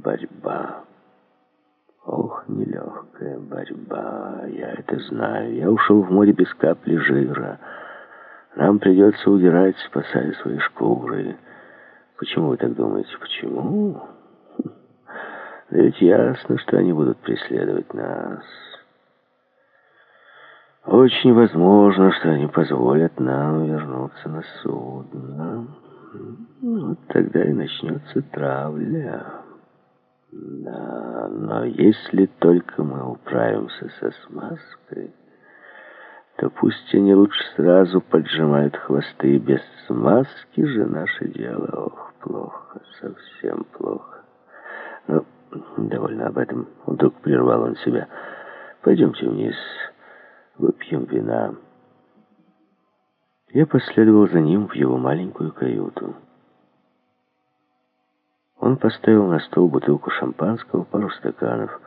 борьба. Ох, нелегкая борьба, я это знаю. Я ушел в море без капли жира. Нам придется удирать, спасая свои шкуры. Почему вы так думаете? Почему? Да ведь ясно, что они будут преследовать нас. Очень возможно, что они позволят нам вернуться на судно. Вот тогда и начнется травля. Да, но если только мы управимся со смазкой, то пусть они лучше сразу поджимают хвосты. Без смазки же наше дело, ох, плохо, совсем плохо. Но довольно об этом. Вдруг прервал он себя. Пойдемте вниз, выпьем вина. Я последовал за ним в его маленькую каюту. Он поставил на стол бутылку шампанского, пару стаканов.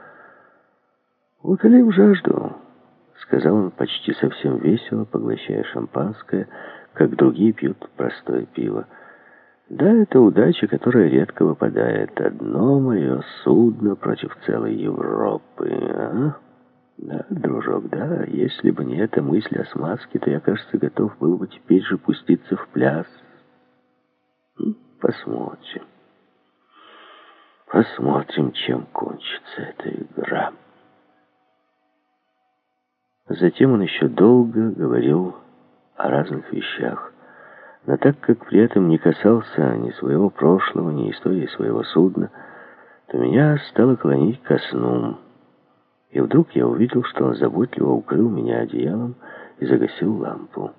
«Утолим жажду», — сказал он почти совсем весело, поглощая шампанское, как другие пьют простое пиво. «Да, это удача, которая редко выпадает. Одно мое судно против целой Европы, а? Да, дружок, да, если бы не эта мысль о смазке, то я, кажется, готов был бы теперь же пуститься в пляс. Посмотрим». Посмотрим, чем кончится эта игра. Затем он еще долго говорил о разных вещах, но так как при этом не касался ни своего прошлого, ни истории своего судна, то меня стало клонить ко сну. И вдруг я увидел, что он заботливо укрыл меня одеялом и загасил лампу.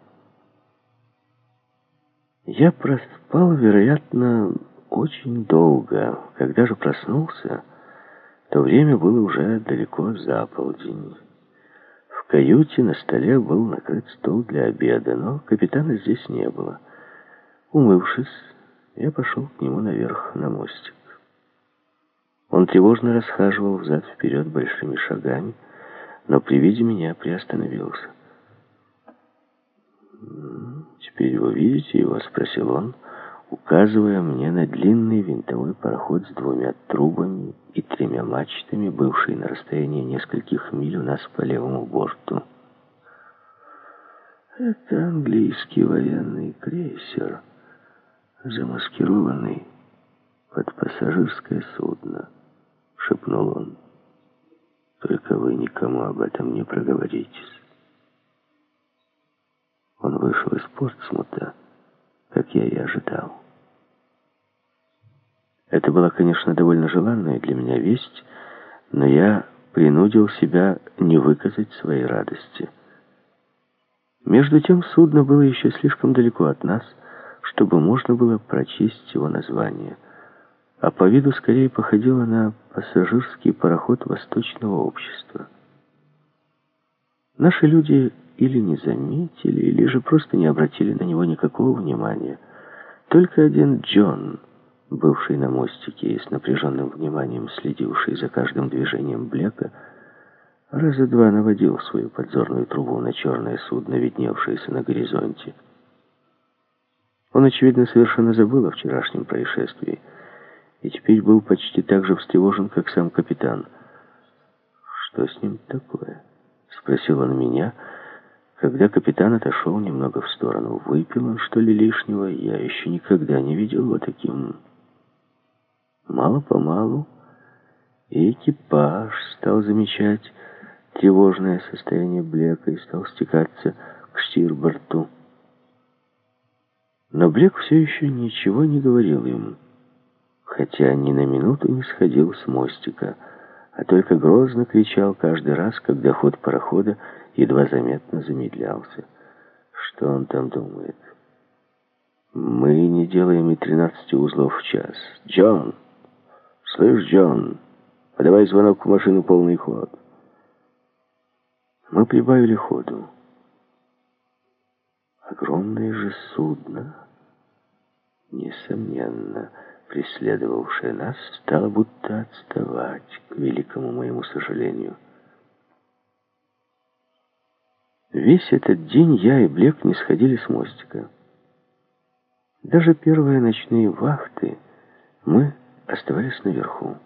Я проспал, вероятно, очень долго. Когда же проснулся, то время было уже далеко за полдень. В каюте на столе был накрыт стол для обеда, но капитана здесь не было. Умывшись, я пошел к нему наверх на мостик. Он тревожно расхаживал взад-вперед большими шагами, но при виде меня приостановился. «Теперь вы видите его?» — спросил он, указывая мне на длинный винтовой пароход с двумя трубами и тремя мачтами, бывший на расстоянии нескольких миль у нас по левому борту. Это английский военный крейсер, замаскированный под пассажирское судно, шепнул он. Только вы никому об этом не проговоритесь. Он вышел из Портсмута, как я и ожидал. Это была, конечно, довольно желанная для меня весть, но я принудил себя не выказать своей радости. Между тем судно было еще слишком далеко от нас, чтобы можно было прочесть его название, а по виду скорее походило на пассажирский пароход Восточного общества. Наши люди или не заметили, или же просто не обратили на него никакого внимания. Только один Джон бывший на мостике и с напряженным вниманием следивший за каждым движением Блека, раза два наводил свою подзорную трубу на черное судно, видневшееся на горизонте. Он, очевидно, совершенно забыл о вчерашнем происшествии и теперь был почти так же встревожен, как сам капитан. «Что с ним такое?» — спросил он меня, когда капитан отошел немного в сторону. «Выпил он, что ли, лишнего? Я еще никогда не видел его таким...» Мало-помалу и экипаж стал замечать тревожное состояние Блека и стал стекаться к штирборту. Но Блек все еще ничего не говорил им, хотя ни на минуту не сходил с мостика, а только грозно кричал каждый раз, когда ход парохода едва заметно замедлялся. Что он там думает? Мы не делаем и тринадцати узлов в час. Джон! «Слышь, Джон, подавай звонок в машину полный ход». Мы прибавили ходу. Огромное же судно, несомненно, преследовавшее нас, стало будто отставать, к великому моему сожалению. Весь этот день я и Блек не сходили с мостика. Даже первые ночные вахты мы оставались наверху.